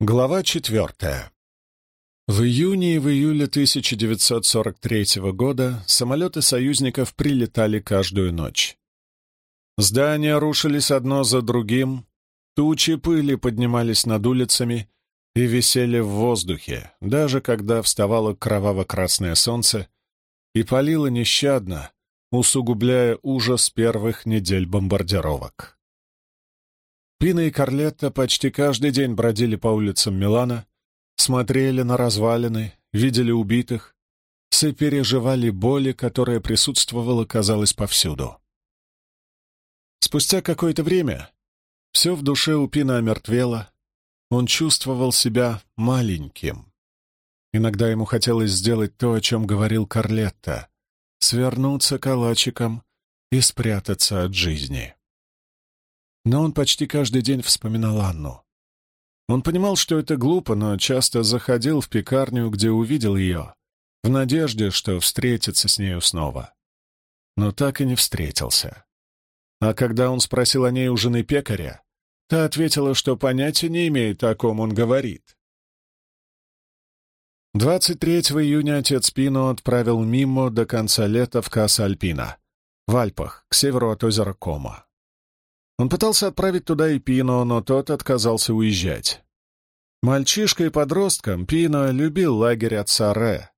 Глава четвертая. В июне и в июле 1943 года самолеты союзников прилетали каждую ночь. Здания рушились одно за другим, тучи пыли поднимались над улицами и висели в воздухе, даже когда вставало кроваво-красное солнце и палило нещадно, усугубляя ужас первых недель бомбардировок. Пина и Карлетта почти каждый день бродили по улицам Милана, смотрели на развалины, видели убитых, сопереживали боли, которая присутствовала, казалось, повсюду. Спустя какое-то время все в душе у Пина омертвело, он чувствовал себя маленьким. Иногда ему хотелось сделать то, о чем говорил Карлетта — свернуться калачиком и спрятаться от жизни но он почти каждый день вспоминал Анну. Он понимал, что это глупо, но часто заходил в пекарню, где увидел ее, в надежде, что встретится с нею снова. Но так и не встретился. А когда он спросил о ней у жены пекаря, та ответила, что понятия не имеет, о ком он говорит. 23 июня отец Пино отправил Мимо до конца лета в Касса-Альпина, в Альпах, к северу от озера Кома. Он пытался отправить туда и Пино, но тот отказался уезжать. Мальчишка и подростком Пино любил лагерь отца Ре.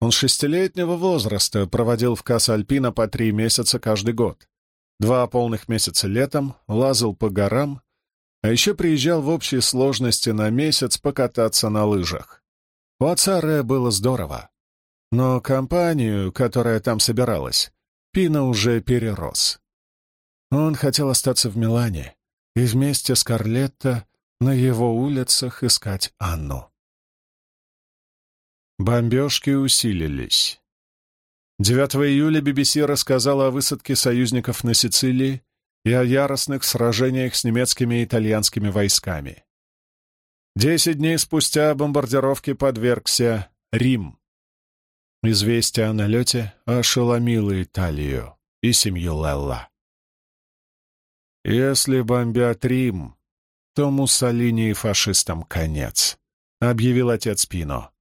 Он шестилетнего возраста проводил в Касса-Альпина по три месяца каждый год. Два полных месяца летом, лазал по горам, а еще приезжал в общей сложности на месяц покататься на лыжах. У отца Ре было здорово. Но компанию, которая там собиралась, Пино уже перерос. Он хотел остаться в Милане и вместе с Карлетто на его улицах искать Анну. Бомбежки усилились. 9 июля BBC рассказала о высадке союзников на Сицилии и о яростных сражениях с немецкими и итальянскими войсками. Десять дней спустя бомбардировке подвергся Рим. Известие о налете ошеломило Италию и семью Лелла. «Если бомбят Рим, то Муссолини и фашистам конец», — объявил отец Пино.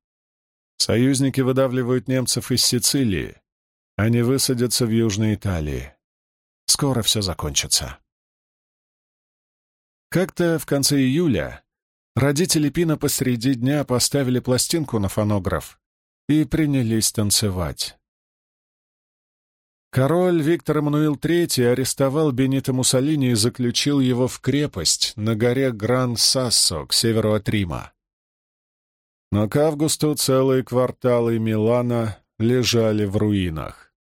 «Союзники выдавливают немцев из Сицилии. Они высадятся в Южной Италии. Скоро все закончится». Как-то в конце июля родители Пина посреди дня поставили пластинку на фонограф и принялись танцевать. Король Виктор Эммануил III арестовал Бенито Муссолини и заключил его в крепость на горе Гран-Сассо к северу от Рима. Но к августу целые кварталы Милана лежали в руинах.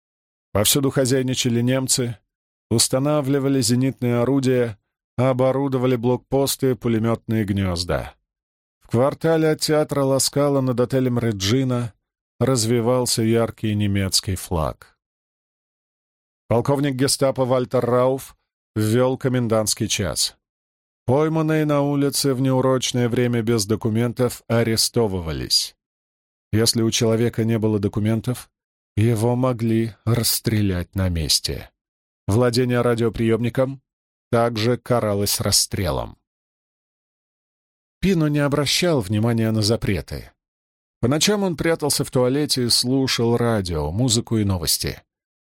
Повсюду хозяйничали немцы, устанавливали зенитные орудия, оборудовали блокпосты, пулеметные гнезда. В квартале от театра Ласкала над отелем Реджина развивался яркий немецкий флаг. Полковник гестапо Вальтер Рауф ввел комендантский час. Пойманные на улице в неурочное время без документов арестовывались. Если у человека не было документов, его могли расстрелять на месте. Владение радиоприемником также каралось расстрелом. Пино не обращал внимания на запреты. По ночам он прятался в туалете и слушал радио, музыку и новости.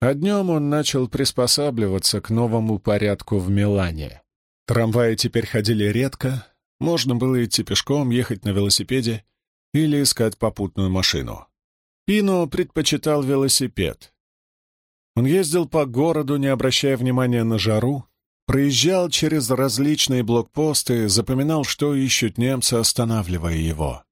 А днем он начал приспосабливаться к новому порядку в Милане. Трамваи теперь ходили редко, можно было идти пешком, ехать на велосипеде или искать попутную машину. Пино предпочитал велосипед. Он ездил по городу, не обращая внимания на жару, проезжал через различные блокпосты, запоминал, что ищут немцы, останавливая его.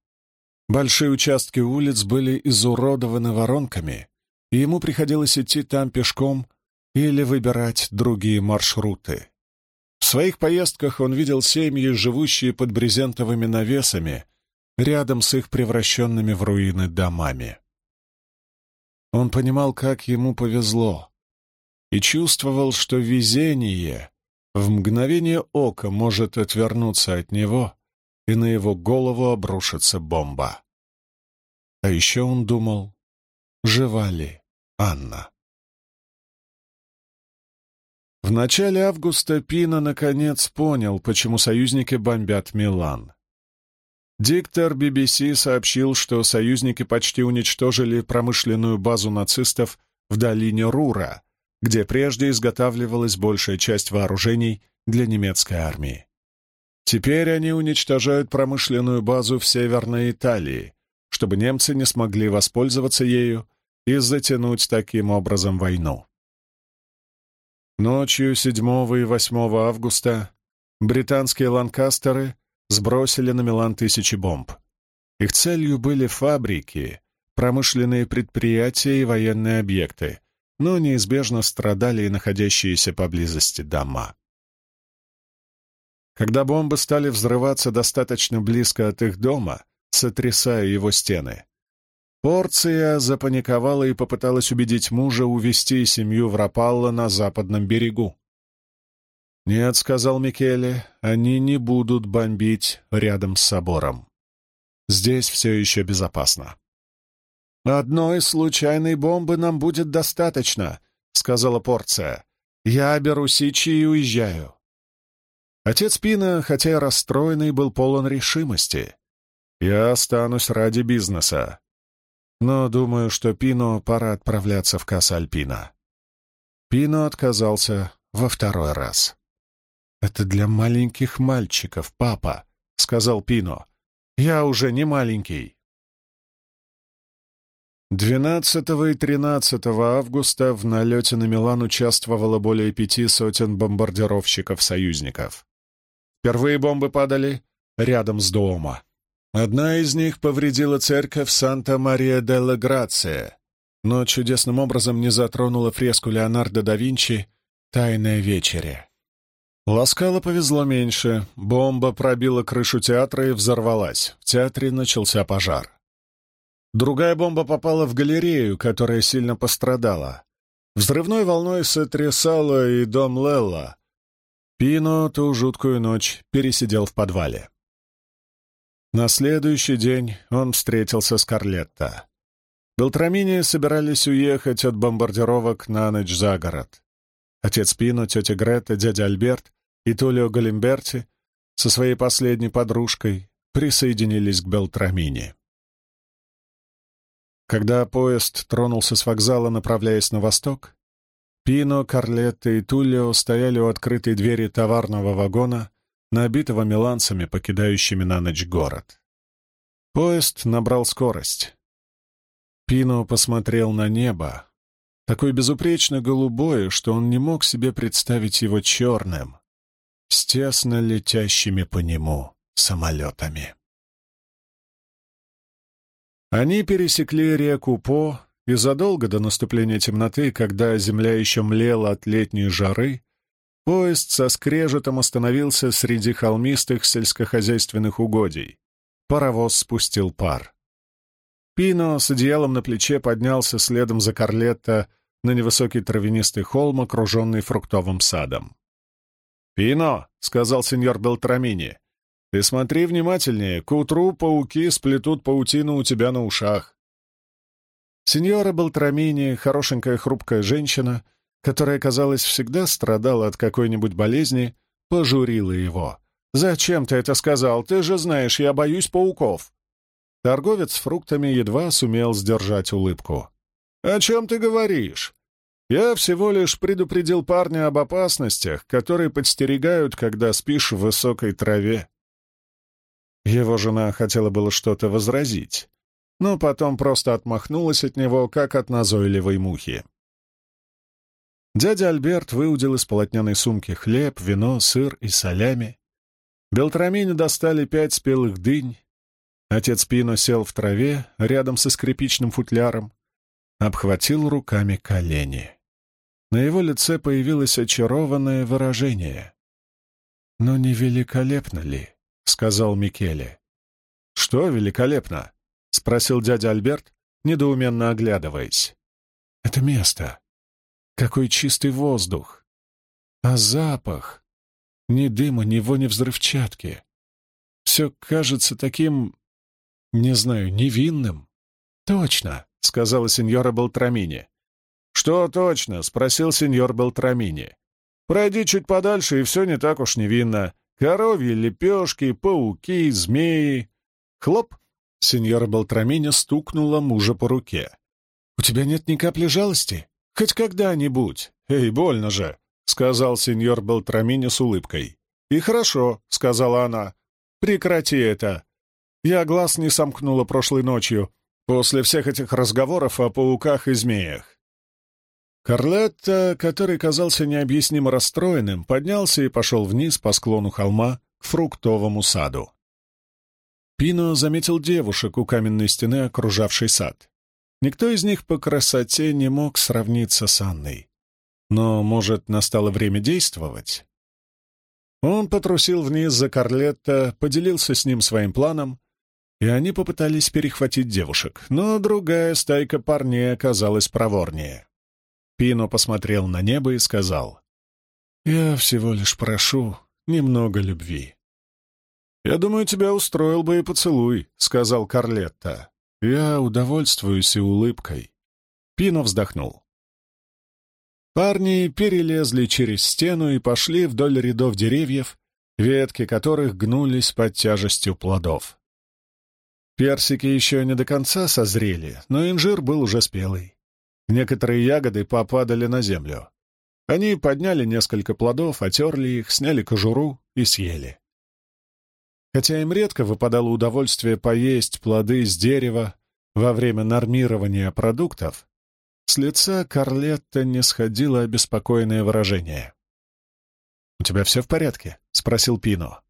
Большие участки улиц были изуродованы воронками, и ему приходилось идти там пешком или выбирать другие маршруты. В своих поездках он видел семьи, живущие под брезентовыми навесами, рядом с их превращенными в руины домами. Он понимал, как ему повезло, и чувствовал, что везение в мгновение ока может отвернуться от него, и на его голову обрушится бомба. А еще он думал, жива ли Анна. В начале августа Пина наконец понял, почему союзники бомбят Милан. Диктор BBC сообщил, что союзники почти уничтожили промышленную базу нацистов в долине Рура, где прежде изготавливалась большая часть вооружений для немецкой армии. Теперь они уничтожают промышленную базу в Северной Италии, чтобы немцы не смогли воспользоваться ею и затянуть таким образом войну. Ночью 7 и 8 августа британские ланкастеры сбросили на Милан тысячи бомб. Их целью были фабрики, промышленные предприятия и военные объекты, но неизбежно страдали и находящиеся поблизости дома. Когда бомбы стали взрываться достаточно близко от их дома, сотрясая его стены, Порция запаниковала и попыталась убедить мужа увести семью в Рапалло на западном берегу. «Нет», — сказал Микеле, — «они не будут бомбить рядом с собором. Здесь все еще безопасно». «Одной случайной бомбы нам будет достаточно», — сказала Порция. «Я беру Сичи и уезжаю». Отец Пина, хотя и расстроенный, был полон решимости. «Я останусь ради бизнеса. Но думаю, что Пино пора отправляться в Касса-Альпина». Пино отказался во второй раз. «Это для маленьких мальчиков, папа», — сказал Пино. «Я уже не маленький». 12 и 13 августа в налете на Милан участвовало более пяти сотен бомбардировщиков-союзников. Впервые бомбы падали рядом с дома. Одна из них повредила церковь Санта-Мария-делла-Грация, но чудесным образом не затронула фреску Леонардо да Винчи «Тайная вечеря». Ласкало повезло меньше. Бомба пробила крышу театра и взорвалась. В театре начался пожар. Другая бомба попала в галерею, которая сильно пострадала. Взрывной волной сотрясала и дом Лелла. Пино ту жуткую ночь пересидел в подвале. На следующий день он встретился с Карлетто. Белтрамини собирались уехать от бомбардировок на ночь за город. Отец Пино, тетя Грета, дядя Альберт и Тулио Галимберти со своей последней подружкой присоединились к Белтрамини. Когда поезд тронулся с вокзала, направляясь на восток, Пино, Карлетто и Туллио стояли у открытой двери товарного вагона, набитого миланцами, покидающими на ночь город. Поезд набрал скорость. Пино посмотрел на небо, такое безупречно голубое, что он не мог себе представить его черным, с тесно летящими по нему самолетами. Они пересекли реку По, и задолго до наступления темноты, когда земля еще млела от летней жары, поезд со скрежетом остановился среди холмистых сельскохозяйственных угодий. Паровоз спустил пар. Пино с одеялом на плече поднялся следом за Карлетто на невысокий травянистый холм, окруженный фруктовым садом. «Пино», — сказал сеньор Белтрамини, ты смотри внимательнее, к утру пауки сплетут паутину у тебя на ушах. Сеньора Белтрамини, хорошенькая хрупкая женщина, которая, казалось, всегда страдала от какой-нибудь болезни, пожурила его. «Зачем ты это сказал? Ты же знаешь, я боюсь пауков!» Торговец фруктами едва сумел сдержать улыбку. «О чем ты говоришь? Я всего лишь предупредил парня об опасностях, которые подстерегают, когда спишь в высокой траве. Его жена хотела было что-то возразить, но потом просто отмахнулась от него, как от назойливой мухи. Дядя Альберт выудил из полотняной сумки хлеб, вино, сыр и солями. Белтрамине достали пять спелых дынь. Отец Пино сел в траве рядом со скрипичным футляром, обхватил руками колени. На его лице появилось очарованное выражение. Но не великолепно ли? сказал Микеле. «Что великолепно?» — спросил дядя Альберт, недоуменно оглядываясь. «Это место. Какой чистый воздух. А запах? Ни дыма, ни вони взрывчатки. Все кажется таким, не знаю, невинным». «Точно», — сказала сеньора Белтрамини. «Что точно?» — спросил сеньор Белтрамини. «Пройди чуть подальше, и все не так уж невинно. Коровьи лепешки, пауки, змеи. Хлоп! Сеньора Белтрамини стукнула мужа по руке. «У тебя нет ни капли жалости? Хоть когда-нибудь? Эй, больно же!» — сказал сеньор Белтрамини с улыбкой. «И хорошо», — сказала она. «Прекрати это. Я глаз не сомкнула прошлой ночью, после всех этих разговоров о пауках и змеях. Карлетта, который казался необъяснимо расстроенным, поднялся и пошел вниз по склону холма к фруктовому саду. Пино заметил девушек у каменной стены, окружавшей сад. Никто из них по красоте не мог сравниться с Анной. Но, может, настало время действовать? Он потрусил вниз за Карлетта, поделился с ним своим планом, и они попытались перехватить девушек, но другая стайка парней оказалась проворнее. Пино посмотрел на небо и сказал, «Я всего лишь прошу немного любви». «Я думаю, тебя устроил бы и поцелуй», — сказал Карлетта. «Я удовольствуюсь и улыбкой». Пино вздохнул. Парни перелезли через стену и пошли вдоль рядов деревьев, ветки которых гнулись под тяжестью плодов. Персики еще не до конца созрели, но инжир был уже спелый. Некоторые ягоды попадали на землю. Они подняли несколько плодов, отерли их, сняли кожуру и съели. Хотя им редко выпадало удовольствие поесть плоды с дерева во время нормирования продуктов, с лица Карлетта не сходило обеспокоенное выражение. «У тебя все в порядке?» — спросил Пино.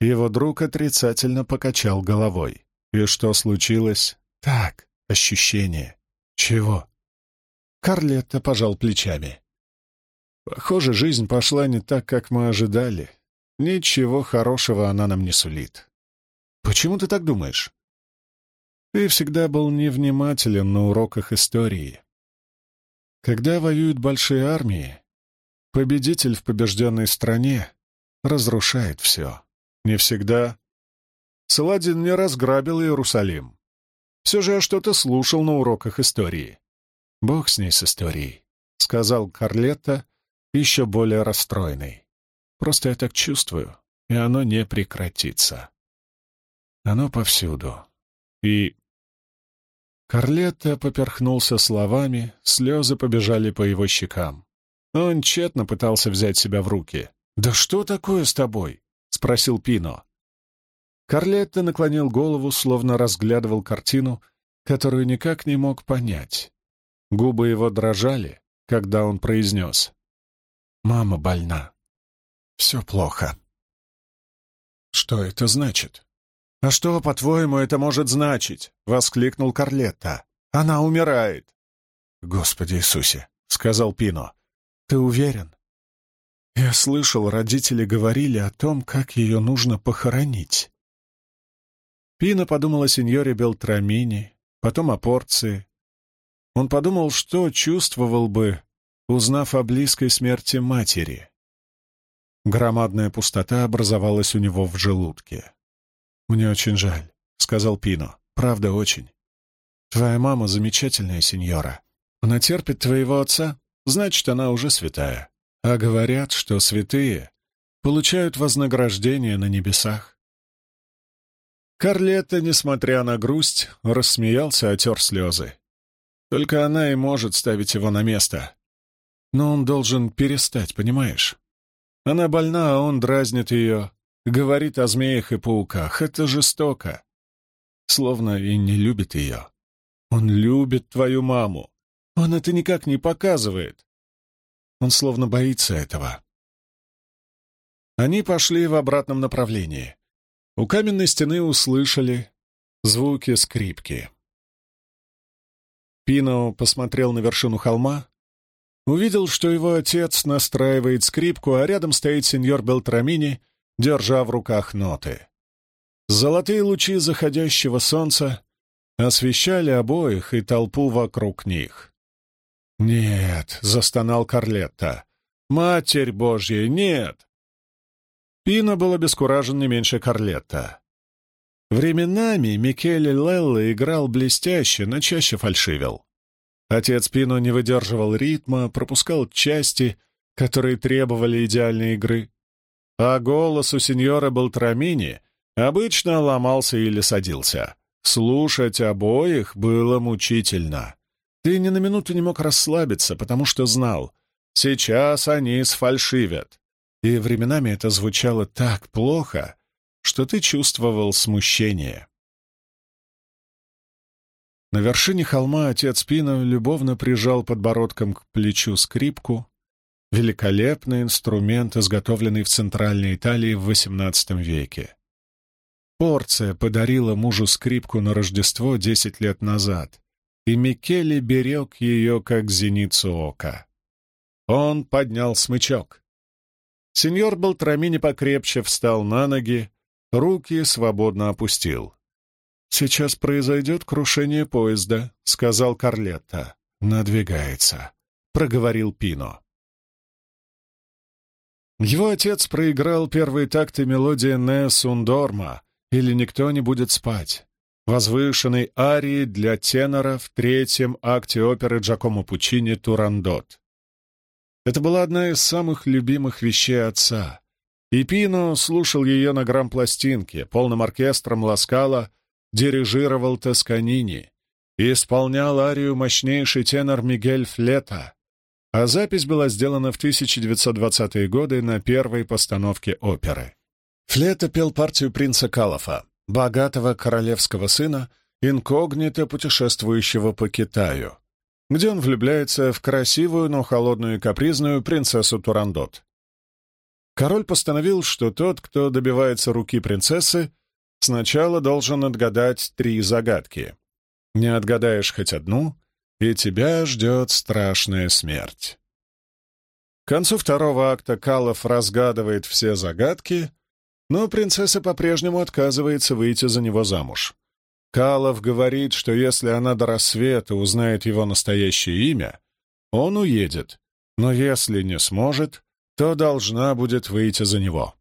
Его друг отрицательно покачал головой. «И что случилось?» «Так, ощущение». «Чего?» Карлетта пожал плечами. «Похоже, жизнь пошла не так, как мы ожидали. Ничего хорошего она нам не сулит». «Почему ты так думаешь?» «Ты всегда был невнимателен на уроках истории. Когда воюют большие армии, победитель в побежденной стране разрушает все. Не всегда. Саладин не разграбил Иерусалим. Все же я что-то слушал на уроках истории. «Бог с ней, с историей», — сказал Карлетта, еще более расстроенный. «Просто я так чувствую, и оно не прекратится. Оно повсюду. И Карлетта поперхнулся словами, слезы побежали по его щекам. Он тщетно пытался взять себя в руки. «Да что такое с тобой?» — спросил Пино. Карлетта наклонил голову, словно разглядывал картину, которую никак не мог понять. Губы его дрожали, когда он произнес. «Мама больна. Все плохо». «Что это значит?» «А что, по-твоему, это может значить?» — воскликнул Карлетта. «Она умирает!» «Господи Иисусе!» — сказал Пино. «Ты уверен?» Я слышал, родители говорили о том, как ее нужно похоронить. Пино подумал о сеньоре Белтрамини, потом о порции. Он подумал, что чувствовал бы, узнав о близкой смерти матери. Громадная пустота образовалась у него в желудке. «Мне очень жаль», — сказал Пино. «Правда, очень. Твоя мама замечательная сеньора. Она терпит твоего отца, значит, она уже святая. А говорят, что святые получают вознаграждение на небесах». Карлетта, несмотря на грусть, рассмеялся, отер слезы. Только она и может ставить его на место. Но он должен перестать, понимаешь? Она больна, а он дразнит ее, Говорит о змеях и пауках. Это жестоко. Словно и не любит ее. Он любит твою маму. Он это никак не показывает. Он словно боится этого. Они пошли в обратном направлении. У каменной стены услышали звуки скрипки. Пино посмотрел на вершину холма, увидел, что его отец настраивает скрипку, а рядом стоит сеньор Белтрамини держа в руках ноты. Золотые лучи заходящего солнца освещали обоих и толпу вокруг них. «Нет», — застонал Карлетта, — «Матерь Божья, нет!» Пина был обескуражен не меньше Карлетта. Временами Микеле Лелло играл блестяще, но чаще фальшивил. Отец Пино не выдерживал ритма, пропускал части, которые требовали идеальной игры. А голос у сеньора Белтрамини Обычно ломался или садился. Слушать обоих было мучительно. Ты ни на минуту не мог расслабиться, потому что знал, сейчас они сфальшивят. И временами это звучало так плохо, что ты чувствовал смущение. На вершине холма отец Пино любовно прижал подбородком к плечу скрипку, великолепный инструмент, изготовленный в Центральной Италии в XVIII веке. Порция подарила мужу скрипку на Рождество десять лет назад, и Микеле берег ее, как зеницу ока. Он поднял смычок. Сеньор Балтрамини покрепче встал на ноги, руки свободно опустил. «Сейчас произойдет крушение поезда», — сказал Карлетта. «Надвигается», — проговорил Пино. Его отец проиграл первые такты мелодии «Не сундорма» или «Никто не будет спать», возвышенной арии для тенора в третьем акте оперы Джакомо Пучини «Турандот». Это была одна из самых любимых вещей отца, и Пино слушал ее на грампластинке, полным оркестром Ласкала дирижировал Тосканини и исполнял арию мощнейший тенор Мигель Флета, а запись была сделана в 1920-е годы на первой постановке оперы. Флета пел партию принца Калафа, богатого королевского сына, инкогнито путешествующего по Китаю, где он влюбляется в красивую, но холодную и капризную принцессу Турандот. Король постановил, что тот, кто добивается руки принцессы, сначала должен отгадать три загадки. Не отгадаешь хоть одну, и тебя ждет страшная смерть. К концу второго акта Калов разгадывает все загадки, но принцесса по-прежнему отказывается выйти за него замуж. Калов говорит, что если она до рассвета узнает его настоящее имя, он уедет, но если не сможет, то должна будет выйти за него.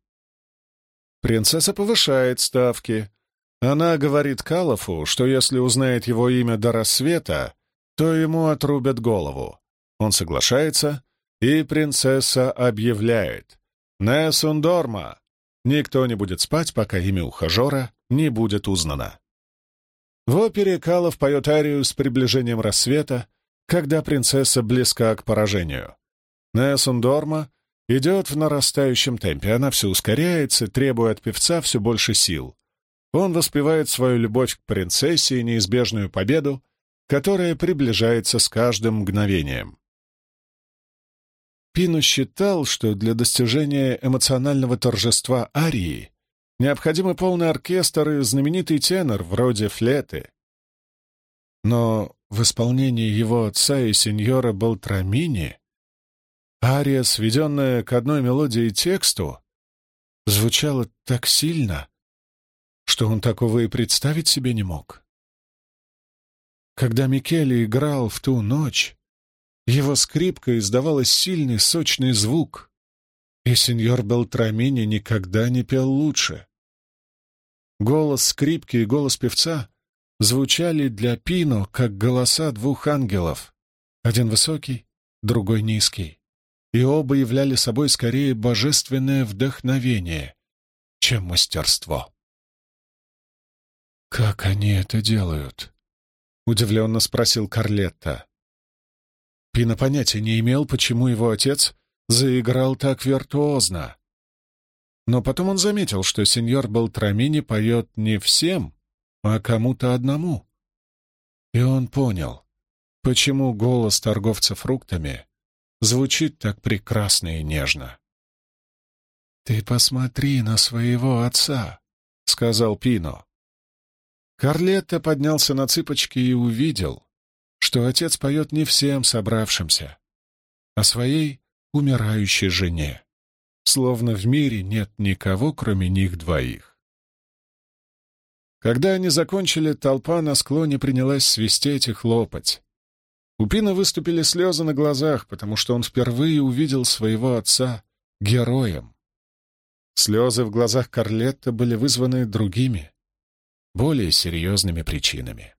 Принцесса повышает ставки. Она говорит Калофу, что если узнает его имя до рассвета, то ему отрубят голову. Он соглашается, и принцесса объявляет «Не сундорма!» Никто не будет спать, пока имя ухажера не будет узнано. В опере Калов поет арию с приближением рассвета, когда принцесса близка к поражению. Несундорма идет в нарастающем темпе, она все ускоряется, требуя от певца все больше сил. Он воспевает свою любовь к принцессе и неизбежную победу, которая приближается с каждым мгновением. Пину считал, что для достижения эмоционального торжества арии необходимы полный оркестр и знаменитый тенор вроде флеты. Но в исполнении его отца и сеньора Балтрамини ария, сведенная к одной мелодии тексту, звучала так сильно, что он такого и представить себе не мог. Когда Микеле играл в ту ночь, его скрипка издавала сильный сочный звук, и сеньор Белтрамини никогда не пел лучше. Голос скрипки и голос певца звучали для Пино как голоса двух ангелов, один высокий, другой низкий, и оба являли собой скорее божественное вдохновение, чем мастерство. «Как они это делают?» — удивленно спросил Карлетта. Пина понятия не имел, почему его отец заиграл так виртуозно. Но потом он заметил, что сеньор Балтрамини поет не всем, а кому-то одному. И он понял, почему голос торговца фруктами звучит так прекрасно и нежно. «Ты посмотри на своего отца», — сказал Пино. Карлетто поднялся на цыпочки и увидел, что отец поет не всем собравшимся, а своей умирающей жене, словно в мире нет никого, кроме них двоих. Когда они закончили, толпа на склоне принялась свистеть и хлопать. У Пина выступили слезы на глазах, потому что он впервые увидел своего отца героем. Слезы в глазах Карлетта были вызваны другими, более серьезными причинами.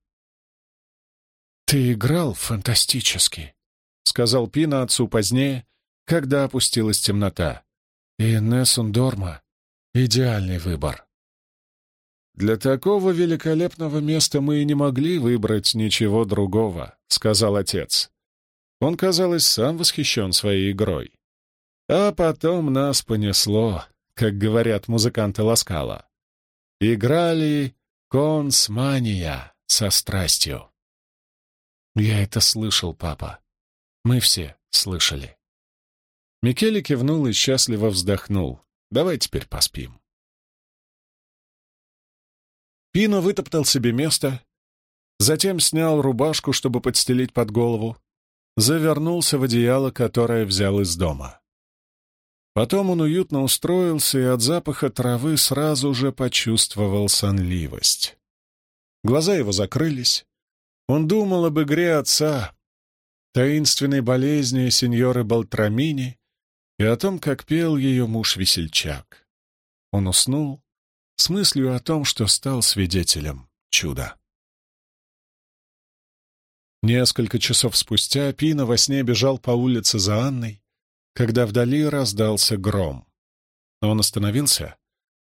«Ты играл фантастически», — сказал Пина отцу позднее, когда опустилась темнота. «И Нессун Дорма — идеальный выбор». «Для такого великолепного места мы и не могли выбрать ничего другого», — сказал отец. Он, казалось, сам восхищен своей игрой. А потом нас понесло, как говорят музыканты Ласкала. Играли консмания со страстью. Я это слышал, папа. Мы все слышали. Микеле кивнул и счастливо вздохнул. Давай теперь поспим. Пино вытоптал себе место, затем снял рубашку, чтобы подстелить под голову, завернулся в одеяло, которое взял из дома. Потом он уютно устроился и от запаха травы сразу же почувствовал сонливость. Глаза его закрылись. Он думал об игре отца, таинственной болезни сеньоры Балтрамини и о том, как пел ее муж-весельчак. Он уснул с мыслью о том, что стал свидетелем чуда. Несколько часов спустя Пина во сне бежал по улице за Анной, когда вдали раздался гром. Он остановился,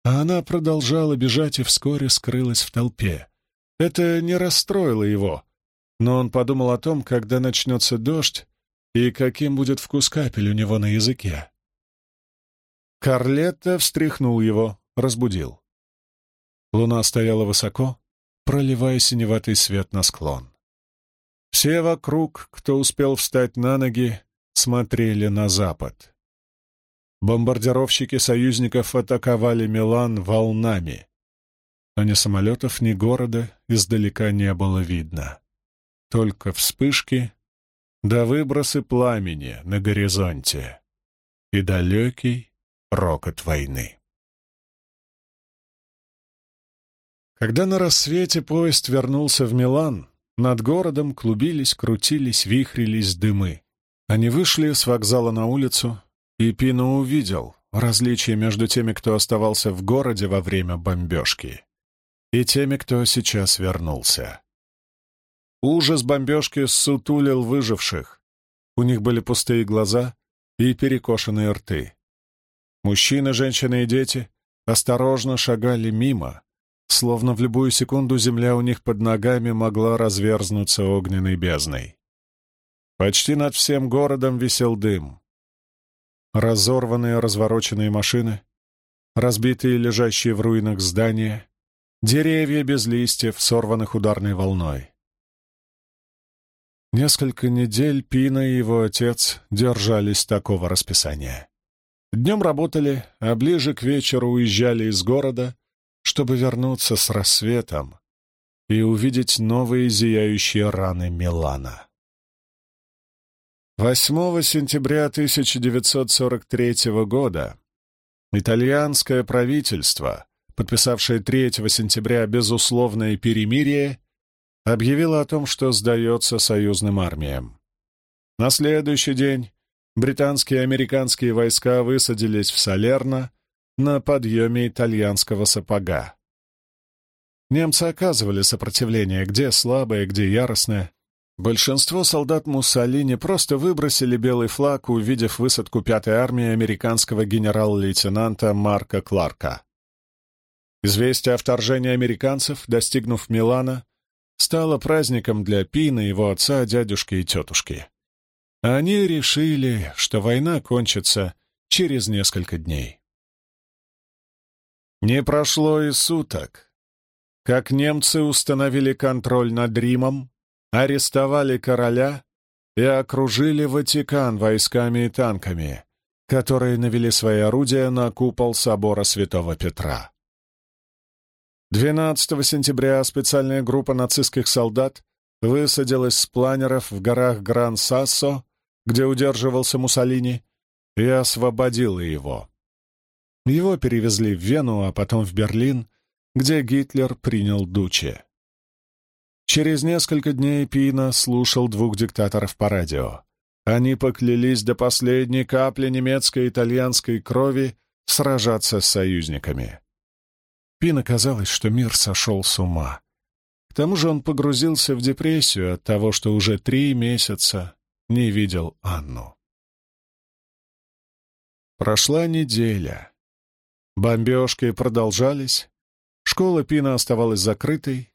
а она продолжала бежать и вскоре скрылась в толпе. Это не расстроило его, но он подумал о том, когда начнется дождь и каким будет вкус капель у него на языке. Карлетта встряхнул его, разбудил. Луна стояла высоко, проливая синеватый свет на склон. Все вокруг, кто успел встать на ноги, смотрели на запад. Бомбардировщики союзников атаковали Милан волнами, а ни самолетов, ни города издалека не было видно. Только вспышки да выбросы пламени на горизонте и далекий рокот войны. Когда на рассвете поезд вернулся в Милан, над городом клубились, крутились, вихрились дымы. Они вышли с вокзала на улицу, и Пино увидел различие между теми, кто оставался в городе во время бомбежки, и теми, кто сейчас вернулся. Ужас бомбежки сутулил выживших. У них были пустые глаза и перекошенные рты. Мужчины, женщины и дети осторожно шагали мимо, Словно в любую секунду земля у них под ногами могла разверзнуться огненной бездной. Почти над всем городом висел дым. Разорванные, развороченные машины, разбитые, лежащие в руинах здания, деревья без листьев, сорванных ударной волной. Несколько недель Пина и его отец держались такого расписания. Днем работали, а ближе к вечеру уезжали из города чтобы вернуться с рассветом и увидеть новые зияющие раны Милана. 8 сентября 1943 года итальянское правительство, подписавшее 3 сентября безусловное перемирие, объявило о том, что сдается союзным армиям. На следующий день британские и американские войска высадились в Салерно на подъеме итальянского сапога. Немцы оказывали сопротивление, где слабое, где яростное. Большинство солдат Муссолини просто выбросили белый флаг, увидев высадку пятой армии американского генерал-лейтенанта Марка Кларка. Известие о вторжении американцев, достигнув Милана, стало праздником для Пина, его отца, дядюшки и тетушки. Они решили, что война кончится через несколько дней. Не прошло и суток, как немцы установили контроль над Римом, арестовали короля и окружили Ватикан войсками и танками, которые навели свои орудия на купол собора Святого Петра. 12 сентября специальная группа нацистских солдат высадилась с планеров в горах Гран-Сассо, где удерживался Муссолини, и освободила его. Его перевезли в Вену, а потом в Берлин, где Гитлер принял Дуче. Через несколько дней Пина слушал двух диктаторов по радио. Они поклялись до последней капли немецкой и итальянской крови сражаться с союзниками. Пина казалось, что мир сошел с ума. К тому же он погрузился в депрессию от того, что уже три месяца не видел Анну. Прошла неделя. Бомбежки продолжались, Школа Пина оставалась закрытой.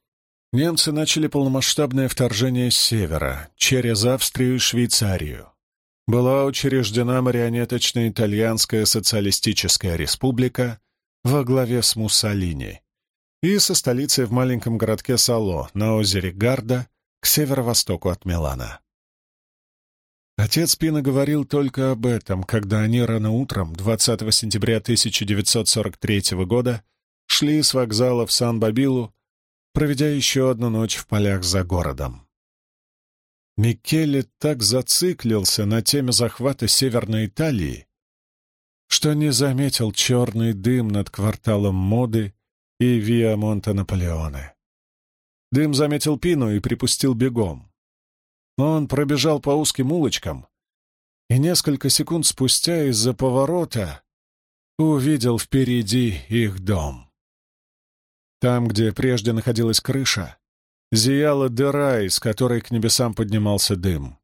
Немцы начали полномасштабное вторжение с севера, через Австрию и Швейцарию. Была учреждена марионеточная итальянская социалистическая республика во главе с Муссолини и со столицей в маленьком городке Сало на озере Гарда к северо-востоку от Милана. Отец Пина говорил только об этом, когда они рано утром, 20 сентября 1943 года, шли с вокзала в Сан-Бабилу, проведя еще одну ночь в полях за городом. Микеле так зациклился на теме захвата Северной Италии, что не заметил черный дым над кварталом моды и Виа Монта Наполеоне. Дым заметил Пину и припустил бегом. Он пробежал по узким улочкам и несколько секунд спустя из-за поворота увидел впереди их дом. Там, где прежде находилась крыша, зияла дыра, из которой к небесам поднимался дым.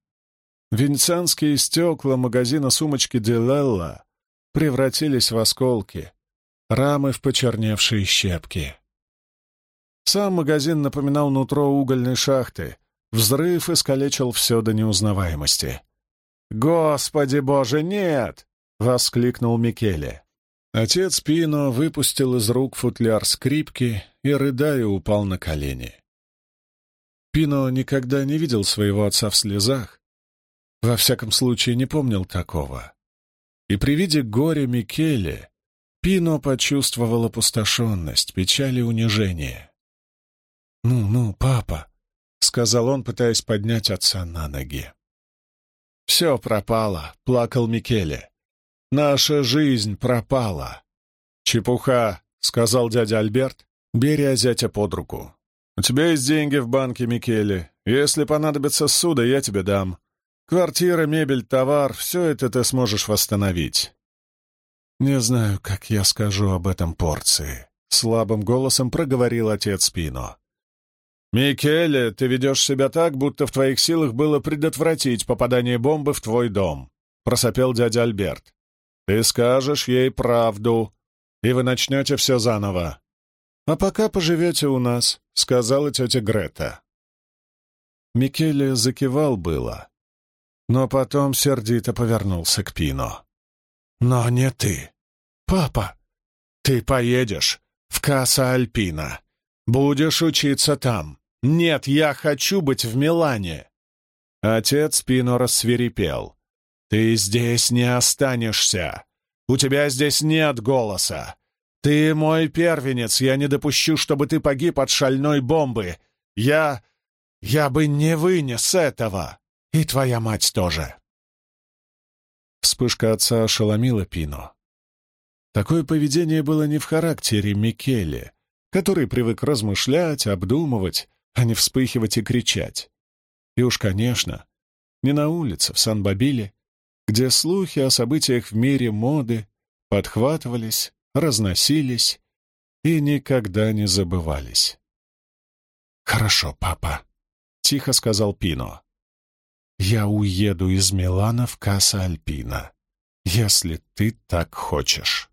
Венецианские стекла магазина сумочки Делелла превратились в осколки, рамы в почерневшие щепки. Сам магазин напоминал нутро угольной шахты. Взрыв искалечил все до неузнаваемости. «Господи боже, нет!» — воскликнул Микеле. Отец Пино выпустил из рук футляр скрипки и, рыдая, упал на колени. Пино никогда не видел своего отца в слезах, во всяком случае не помнил такого. И при виде горя Микеле Пино почувствовал опустошенность, печаль и унижение. «Ну-ну, папа», — сказал он, пытаясь поднять отца на ноги. «Все пропало», — плакал Микеле. «Наша жизнь пропала». «Чепуха», — сказал дядя Альберт, беря зятя под руку. «У тебя есть деньги в банке, Микеле. Если понадобится суда, я тебе дам. Квартира, мебель, товар — все это ты сможешь восстановить». «Не знаю, как я скажу об этом порции», — слабым голосом проговорил отец Пино. «Микеле, ты ведешь себя так, будто в твоих силах было предотвратить попадание бомбы в твой дом», — просопел дядя Альберт. «Ты скажешь ей правду, и вы начнете все заново. «А пока поживете у нас», — сказала тетя Грета. Микеле закивал было, но потом сердито повернулся к Пино. «Но не ты. Папа, ты поедешь в Каса Альпина. Будешь учиться там. Нет, я хочу быть в Милане». Отец Пино рассверепел. «Ты здесь не останешься. У тебя здесь нет голоса. «Ты мой первенец, я не допущу, чтобы ты погиб от шальной бомбы. Я... я бы не вынес этого. И твоя мать тоже». Вспышка отца ошеломила Пино. Такое поведение было не в характере Микеле, который привык размышлять, обдумывать, а не вспыхивать и кричать. И уж, конечно, не на улице, в Сан-Бабиле, где слухи о событиях в мире моды подхватывались разносились и никогда не забывались. «Хорошо, папа», — тихо сказал Пино. «Я уеду из Милана в Каса Альпина, если ты так хочешь».